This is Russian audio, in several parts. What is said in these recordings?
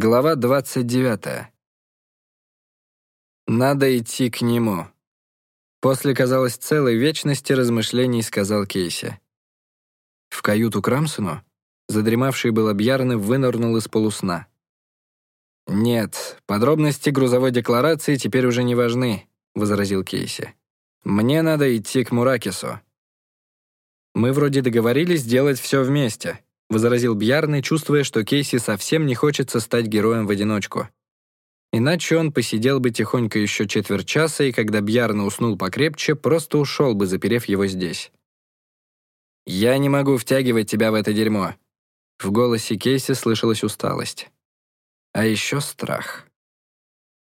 Глава 29. Надо идти к нему. После, казалось, целой вечности размышлений сказал Кейси. В каюту Крамсону задремавший был Бьярны вынырнул из полусна. «Нет, подробности грузовой декларации теперь уже не важны», — возразил Кейси. «Мне надо идти к Муракису». «Мы вроде договорились сделать все вместе», — возразил Бьярны, чувствуя, что Кейси совсем не хочется стать героем в одиночку. Иначе он посидел бы тихонько еще четверть часа, и когда Бьярна уснул покрепче, просто ушел бы, заперев его здесь. «Я не могу втягивать тебя в это дерьмо». В голосе Кейси слышалась усталость. А еще страх.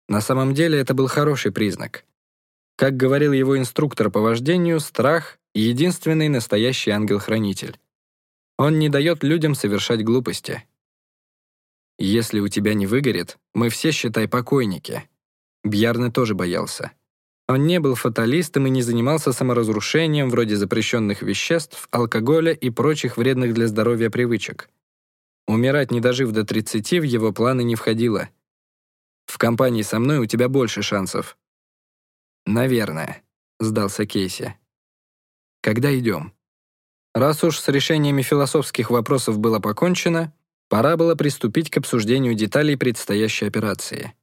На самом деле это был хороший признак. Как говорил его инструктор по вождению, страх — единственный настоящий ангел-хранитель. Он не дает людям совершать глупости. Если у тебя не выгорит, мы все, считай, покойники. Бьярны тоже боялся. Он не был фаталистом и не занимался саморазрушением вроде запрещенных веществ, алкоголя и прочих вредных для здоровья привычек. Умирать, не дожив до 30, в его планы не входило. В компании со мной у тебя больше шансов. Наверное, сдался Кейси. Когда идем? Раз уж с решениями философских вопросов было покончено, пора было приступить к обсуждению деталей предстоящей операции.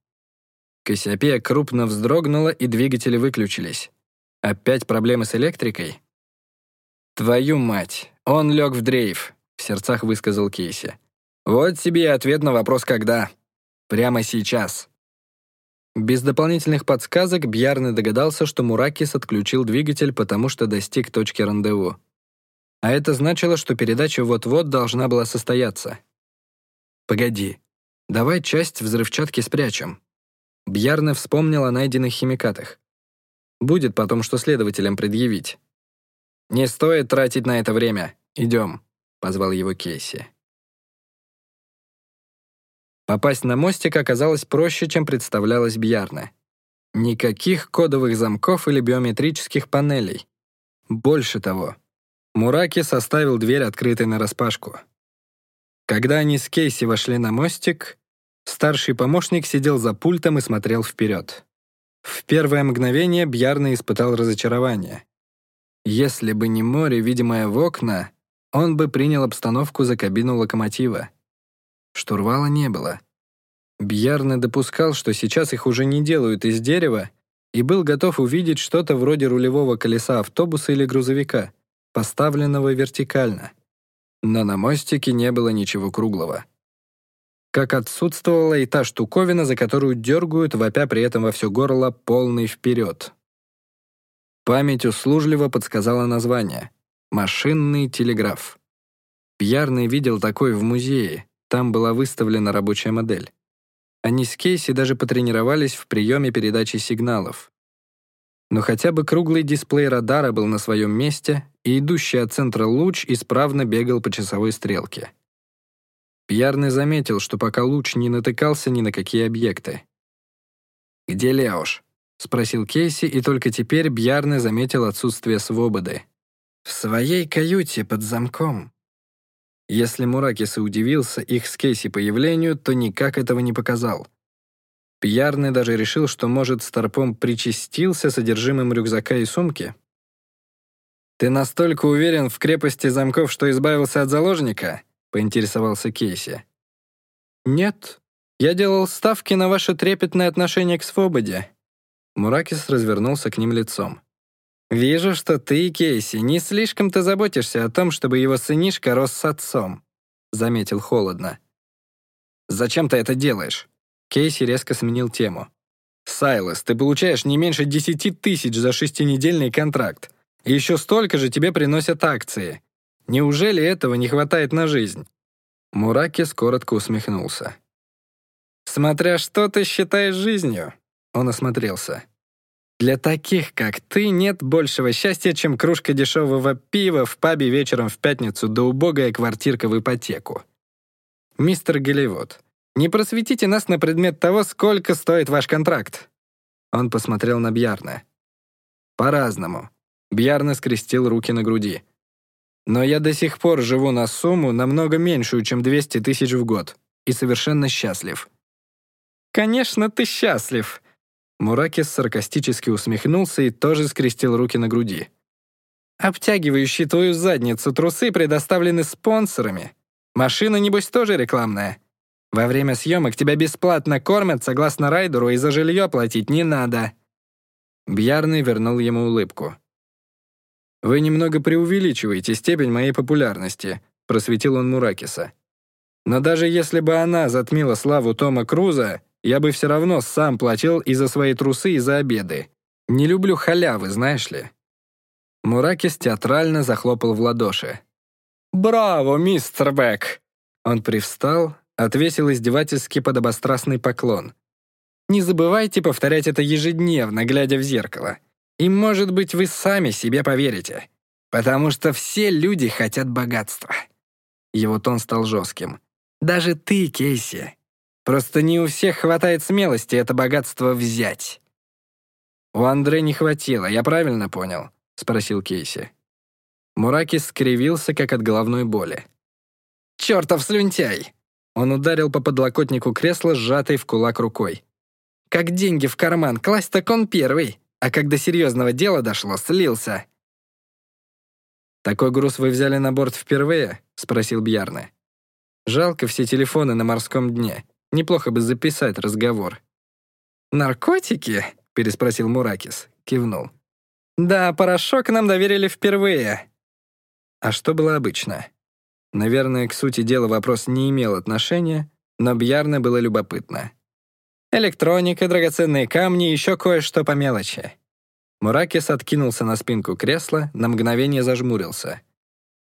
Кассиопея крупно вздрогнула, и двигатели выключились. Опять проблемы с электрикой? «Твою мать, он лег в дрейф», — в сердцах высказал Кейси. «Вот тебе и ответ на вопрос «когда». Прямо сейчас». Без дополнительных подсказок Бьярны догадался, что Муракис отключил двигатель, потому что достиг точки рандеву. А это значило, что передача вот-вот должна была состояться. «Погоди, давай часть взрывчатки спрячем». Бьярне вспомнил о найденных химикатах. Будет потом, что следователям предъявить. «Не стоит тратить на это время. Идем», — позвал его Кейси. Попасть на мостик оказалось проще, чем представлялось Бьярне. Никаких кодовых замков или биометрических панелей. Больше того, Мураки составил дверь открытой нараспашку. Когда они с Кейси вошли на мостик, старший помощник сидел за пультом и смотрел вперед. В первое мгновение Бьярна испытал разочарование. Если бы не море, видимое в окна, он бы принял обстановку за кабину локомотива. Штурвала не было. Бьярне допускал, что сейчас их уже не делают из дерева, и был готов увидеть что-то вроде рулевого колеса автобуса или грузовика — поставленного вертикально. Но на мостике не было ничего круглого. Как отсутствовала и та штуковина, за которую дергают, вопя при этом во все горло полный вперед. Память услужливо подсказала название — «Машинный телеграф». Пьярный видел такой в музее, там была выставлена рабочая модель. Они с Кейси даже потренировались в приеме передачи сигналов. Но хотя бы круглый дисплей радара был на своем месте, и идущий от центра луч исправно бегал по часовой стрелке. Пьярный заметил, что пока луч не натыкался ни на какие объекты. «Где Леош?» — спросил Кейси, и только теперь Бьярный заметил отсутствие свободы. «В своей каюте под замком». Если Муракис и удивился их с Кейси появлению, то никак этого не показал. Пьярный даже решил, что, может, Старпом причастился содержимым рюкзака и сумки. «Ты настолько уверен в крепости замков, что избавился от заложника?» — поинтересовался Кейси. «Нет. Я делал ставки на ваше трепетное отношение к свободе». Муракис развернулся к ним лицом. «Вижу, что ты, Кейси, не слишком-то заботишься о том, чтобы его сынишка рос с отцом», — заметил холодно. «Зачем ты это делаешь?» Кейси резко сменил тему. «Сайлос, ты получаешь не меньше десяти тысяч за шестинедельный контракт. Еще столько же тебе приносят акции. Неужели этого не хватает на жизнь?» Муракис коротко усмехнулся. «Смотря что ты считаешь жизнью», — он осмотрелся. «Для таких, как ты, нет большего счастья, чем кружка дешевого пива в пабе вечером в пятницу да убогая квартирка в ипотеку. Мистер Голливуд, не просветите нас на предмет того, сколько стоит ваш контракт». Он посмотрел на Бьярна. «По-разному. Бьярна скрестил руки на груди. «Но я до сих пор живу на сумму намного меньшую, чем 200 тысяч в год. и совершенно счастлив. «Конечно, ты счастлив!» Муракис саркастически усмехнулся и тоже скрестил руки на груди. «Обтягивающие твою задницу трусы предоставлены спонсорами. Машина, небось, тоже рекламная. Во время съемок тебя бесплатно кормят, согласно райдеру, и за жилье платить не надо». Бьярный вернул ему улыбку. «Вы немного преувеличиваете степень моей популярности», — просветил он Муракиса. «Но даже если бы она затмила славу Тома Круза, я бы все равно сам платил и за свои трусы, и за обеды. Не люблю халявы, знаешь ли». Муракис театрально захлопал в ладоши. «Браво, мистер Бек!» Он привстал, отвесил издевательски подобострастный поклон. «Не забывайте повторять это ежедневно, глядя в зеркало. И, может быть, вы сами себе поверите. Потому что все люди хотят богатства». Его тон стал жестким. «Даже ты, Кейси, Просто не у всех хватает смелости это богатство взять». «У Андре не хватило, я правильно понял?» — спросил Кейси. Муракис скривился, как от головной боли. «Чёртов слюнтяй!» Он ударил по подлокотнику кресла, сжатой в кулак рукой. «Как деньги в карман класть, так он первый, а когда серьезного дела дошло, слился». «Такой груз вы взяли на борт впервые?» — спросил Бьярне. «Жалко все телефоны на морском дне. Неплохо бы записать разговор». «Наркотики?» — переспросил Муракис. Кивнул. «Да, порошок нам доверили впервые». А что было обычно? Наверное, к сути дела вопрос не имел отношения, но Бьярне было любопытно. Электроника, драгоценные камни и еще кое-что по мелочи. Муракис откинулся на спинку кресла, на мгновение зажмурился.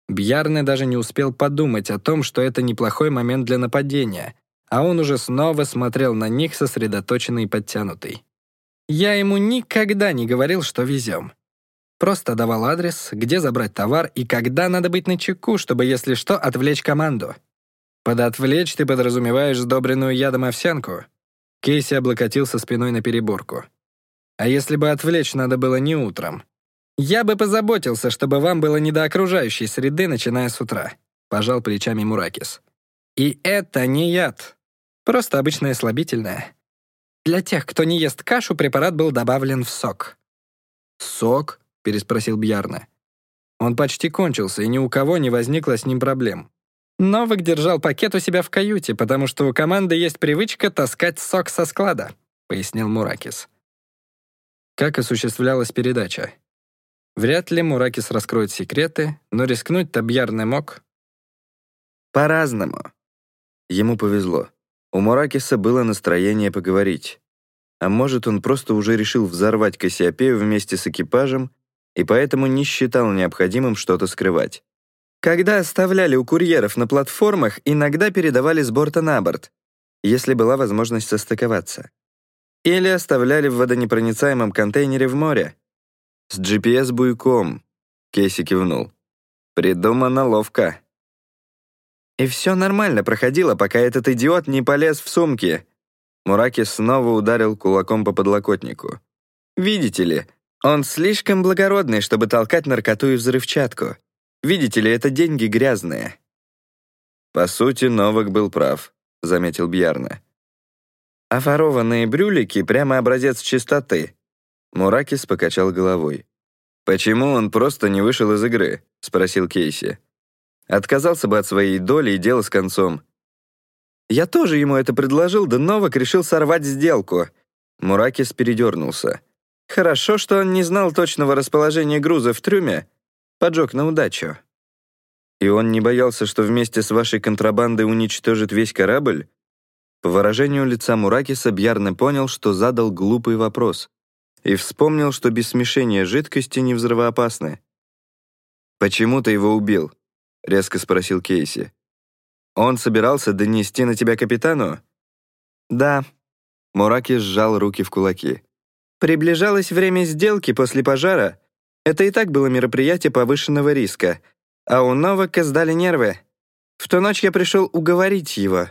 Бьярне даже не успел подумать о том, что это неплохой момент для нападения, а он уже снова смотрел на них сосредоточенный и подтянутый. Я ему никогда не говорил, что везем. Просто давал адрес, где забрать товар и когда надо быть начеку, чтобы, если что, отвлечь команду. Под «отвлечь» ты подразумеваешь сдобренную ядом овсянку. Кейси облокотился спиной на переборку. А если бы отвлечь надо было не утром? Я бы позаботился, чтобы вам было не до окружающей среды, начиная с утра. Пожал плечами Муракис. И это не яд. Просто обычное слабительное. Для тех, кто не ест кашу, препарат был добавлен в сок. «Сок?» — переспросил Бьярна. Он почти кончился, и ни у кого не возникло с ним проблем. Новик держал пакет у себя в каюте, потому что у команды есть привычка таскать сок со склада, пояснил Муракис. Как осуществлялась передача? Вряд ли Муракис раскроет секреты, но рискнуть Табьярне мог. По-разному. Ему повезло. У Муракиса было настроение поговорить. А может, он просто уже решил взорвать Кассиопею вместе с экипажем и поэтому не считал необходимым что-то скрывать. Когда оставляли у курьеров на платформах, иногда передавали с борта на борт, если была возможность состыковаться. Или оставляли в водонепроницаемом контейнере в море. С GPS-буйком, Кейси кивнул. Придумано ловко. И все нормально проходило, пока этот идиот не полез в сумки. Мураки снова ударил кулаком по подлокотнику. «Видите ли, он слишком благородный, чтобы толкать наркоту и взрывчатку. Видите ли, это деньги грязные». «По сути, Новак был прав», — заметил Бьярна. «А ворованные брюлики — прямо образец чистоты». Муракис покачал головой. «Почему он просто не вышел из игры?» — спросил Кейси. Отказался бы от своей доли и дело с концом. Я тоже ему это предложил, да Новак решил сорвать сделку. Муракис передернулся. Хорошо, что он не знал точного расположения груза в трюме. Поджег на удачу. И он не боялся, что вместе с вашей контрабандой уничтожит весь корабль? По выражению лица Муракиса Бьярне понял, что задал глупый вопрос. И вспомнил, что без смешения жидкости не взрывоопасны. «Почему ты его убил?» — резко спросил Кейси. «Он собирался донести на тебя капитану?» «Да». Мураки сжал руки в кулаки. «Приближалось время сделки после пожара. Это и так было мероприятие повышенного риска. А у Новака сдали нервы. В ту ночь я пришел уговорить его.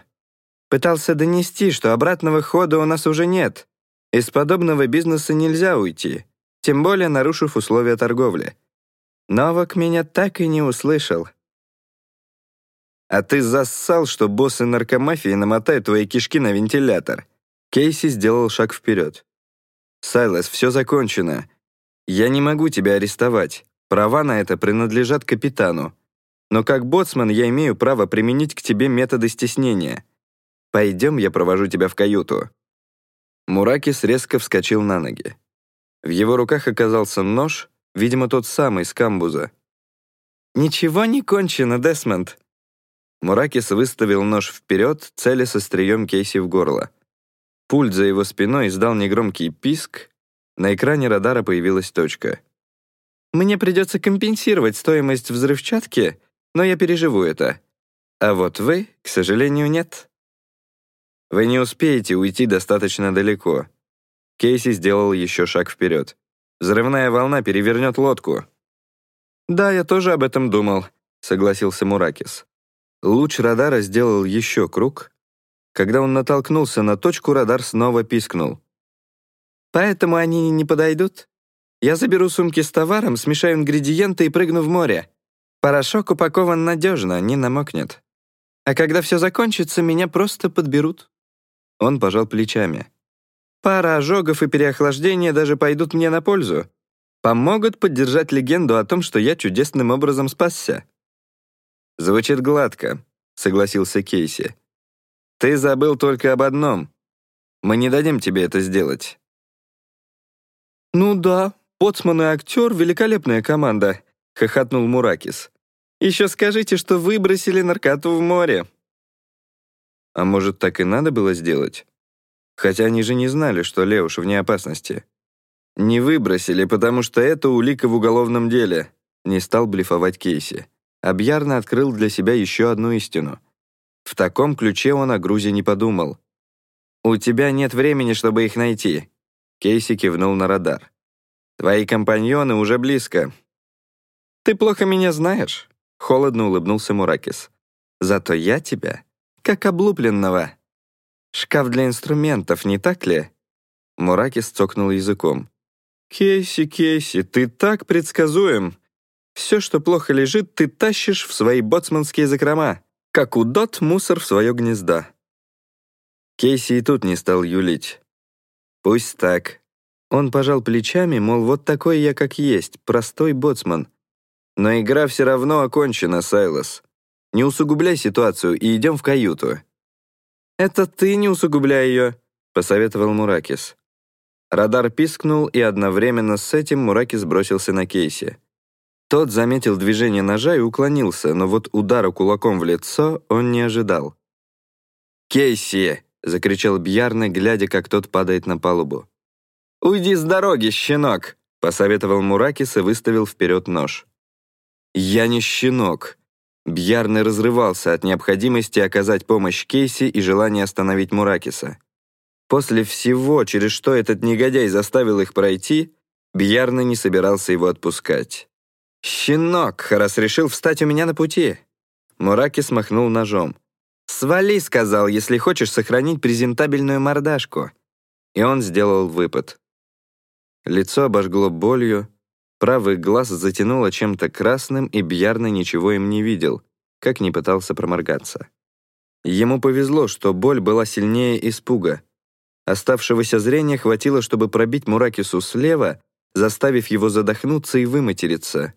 Пытался донести, что обратного хода у нас уже нет. Из подобного бизнеса нельзя уйти, тем более нарушив условия торговли. Новак меня так и не услышал. А ты зассал, что боссы наркомафии намотают твои кишки на вентилятор. Кейси сделал шаг вперед. «Сайлас, все закончено. Я не могу тебя арестовать. Права на это принадлежат капитану. Но как боцман я имею право применить к тебе методы стеснения. Пойдем, я провожу тебя в каюту». Муракис резко вскочил на ноги. В его руках оказался нож, видимо, тот самый с камбуза. «Ничего не кончено, Десмонд!» Муракис выставил нож вперед, целя со острием Кейси в горло. Пульт за его спиной издал негромкий писк. На экране радара появилась точка. «Мне придется компенсировать стоимость взрывчатки, но я переживу это. А вот вы, к сожалению, нет». «Вы не успеете уйти достаточно далеко». Кейси сделал еще шаг вперед. «Взрывная волна перевернет лодку». «Да, я тоже об этом думал», — согласился Муракис. Луч радара сделал еще круг. Когда он натолкнулся на точку, радар снова пискнул. «Поэтому они не подойдут? Я заберу сумки с товаром, смешаю ингредиенты и прыгну в море. Порошок упакован надежно, не намокнет. А когда все закончится, меня просто подберут». Он пожал плечами. «Пара ожогов и переохлаждения даже пойдут мне на пользу. Помогут поддержать легенду о том, что я чудесным образом спасся». «Звучит гладко», — согласился Кейси. «Ты забыл только об одном. Мы не дадим тебе это сделать». «Ну да, Поцман и актер — великолепная команда», — хохотнул Муракис. «Еще скажите, что выбросили наркоту в море». А может, так и надо было сделать? Хотя они же не знали, что Леуш вне опасности. Не выбросили, потому что это улика в уголовном деле. Не стал блефовать Кейси. Абьярно открыл для себя еще одну истину. В таком ключе он о Грузе не подумал. «У тебя нет времени, чтобы их найти», — Кейси кивнул на радар. «Твои компаньоны уже близко». «Ты плохо меня знаешь», — холодно улыбнулся Муракис. «Зато я тебя как облупленного. Шкаф для инструментов, не так ли?» Муракис цокнул языком. «Кейси, Кейси, ты так предсказуем. Все, что плохо лежит, ты тащишь в свои боцманские закрома, как удот мусор в свое гнездо». Кейси и тут не стал юлить. «Пусть так». Он пожал плечами, мол, вот такой я как есть, простой боцман. Но игра все равно окончена, Сайлос. Не усугубляй ситуацию и идем в каюту». «Это ты не усугубляй ее», — посоветовал Муракис. Радар пискнул, и одновременно с этим Муракис бросился на Кейси. Тот заметил движение ножа и уклонился, но вот удара кулаком в лицо он не ожидал. «Кейси!» — закричал Бьярне, глядя, как тот падает на палубу. «Уйди с дороги, щенок!» — посоветовал Муракис и выставил вперед нож. «Я не щенок!» Бьярны разрывался от необходимости оказать помощь Кейси и желания остановить Муракиса. После всего, через что этот негодяй заставил их пройти, Бьярны не собирался его отпускать. «Щенок, раз решил встать у меня на пути!» Муракис махнул ножом. «Свали», — сказал, «если хочешь сохранить презентабельную мордашку». И он сделал выпад. Лицо обожгло болью, Правый глаз затянуло чем-то красным, и Бьярна ничего им не видел, как не пытался проморгаться. Ему повезло, что боль была сильнее испуга. Оставшегося зрения хватило, чтобы пробить Муракису слева, заставив его задохнуться и выматериться.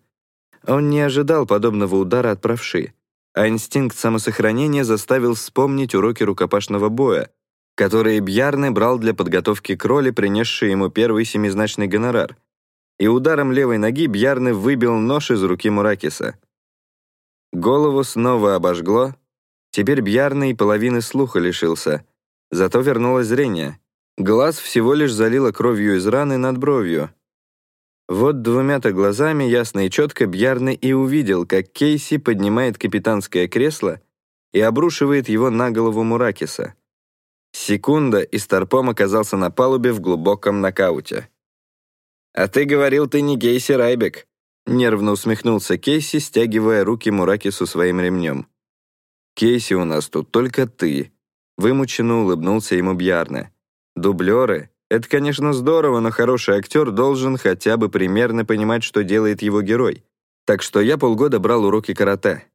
Он не ожидал подобного удара от правши, а инстинкт самосохранения заставил вспомнить уроки рукопашного боя, которые Бьярны брал для подготовки к роли, принесшей ему первый семизначный гонорар — и ударом левой ноги Бьярны выбил нож из руки Муракиса. Голову снова обожгло. Теперь Бьярны и половины слуха лишился. Зато вернулось зрение. Глаз всего лишь залило кровью из раны над бровью. Вот двумя-то глазами ясно и четко Бьярны и увидел, как Кейси поднимает капитанское кресло и обрушивает его на голову Муракиса. Секунда, и Старпом оказался на палубе в глубоком нокауте. «А ты говорил, ты не Кейси Райбек», — нервно усмехнулся Кейси, стягивая руки Муракису своим ремнем. «Кейси у нас тут только ты», — вымученно улыбнулся ему Бьярне. «Дублеры — это, конечно, здорово, но хороший актер должен хотя бы примерно понимать, что делает его герой. Так что я полгода брал уроки карате.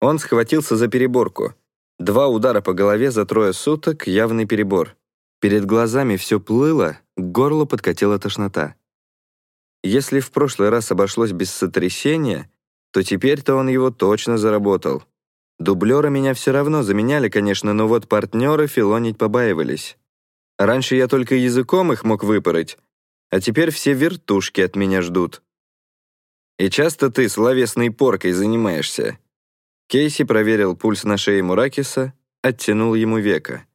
Он схватился за переборку. Два удара по голове за трое суток — явный перебор. Перед глазами все плыло, к горлу подкатила тошнота. Если в прошлый раз обошлось без сотрясения, то теперь-то он его точно заработал. Дублера меня все равно заменяли, конечно, но вот партнеры филонить побаивались. Раньше я только языком их мог выпороть, а теперь все вертушки от меня ждут. И часто ты словесной поркой занимаешься. Кейси проверил пульс на шее Муракиса, оттянул ему века.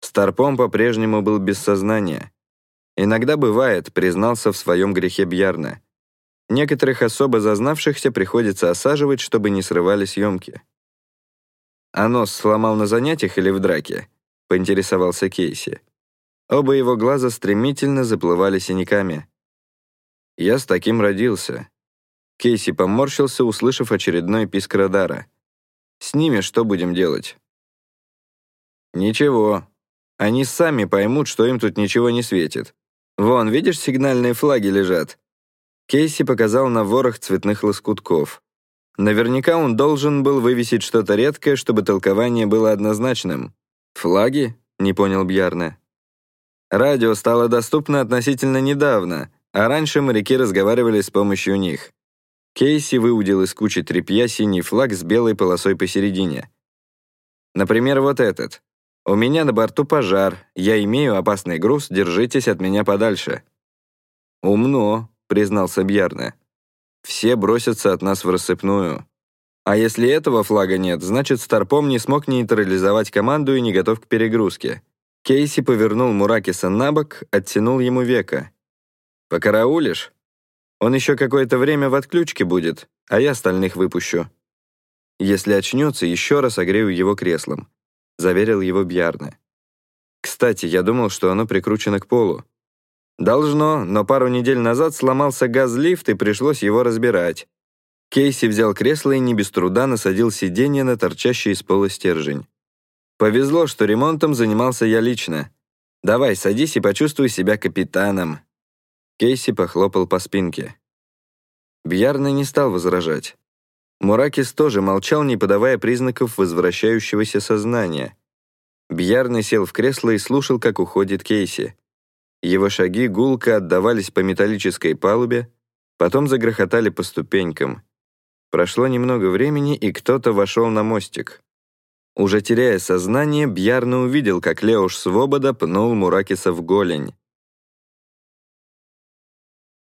Старпом по-прежнему был без сознания. Иногда бывает, признался в своем грехе Бьярна. Некоторых особо зазнавшихся приходится осаживать, чтобы не срывали съемки. «А нос сломал на занятиях или в драке?» — поинтересовался Кейси. Оба его глаза стремительно заплывали синяками. «Я с таким родился». Кейси поморщился, услышав очередной писк радара. «С ними что будем делать?» «Ничего. Они сами поймут, что им тут ничего не светит. Вон, видишь, сигнальные флаги лежат?» Кейси показал на ворох цветных лоскутков. Наверняка он должен был вывесить что-то редкое, чтобы толкование было однозначным. «Флаги?» — не понял Бьярне. Радио стало доступно относительно недавно, а раньше моряки разговаривали с помощью них. Кейси выудил из кучи тряпья синий флаг с белой полосой посередине. Например, вот этот. «У меня на борту пожар, я имею опасный груз, держитесь от меня подальше». «Умно», — признался Бьярне все бросятся от нас в рассыпную. А если этого флага нет, значит, Старпом не смог нейтрализовать команду и не готов к перегрузке. Кейси повернул Муракиса на бок, оттянул ему века. «Покараулишь? Он еще какое-то время в отключке будет, а я остальных выпущу. Если очнется, еще раз огрею его креслом», — заверил его Бьярне. «Кстати, я думал, что оно прикручено к полу. Должно, но пару недель назад сломался газлифт и пришлось его разбирать. Кейси взял кресло и не без труда насадил сиденье на торчащий из пола стержень. Повезло, что ремонтом занимался я лично. Давай, садись и почувствуй себя капитаном. Кейси похлопал по спинке. Бьярна не стал возражать. Муракис тоже молчал, не подавая признаков возвращающегося сознания. Бьярна сел в кресло и слушал, как уходит Кейси. Его шаги гулко отдавались по металлической палубе, потом загрохотали по ступенькам. Прошло немного времени, и кто-то вошел на мостик. Уже теряя сознание, Бьярна увидел, как Леуш Свобода пнул Муракиса в голень.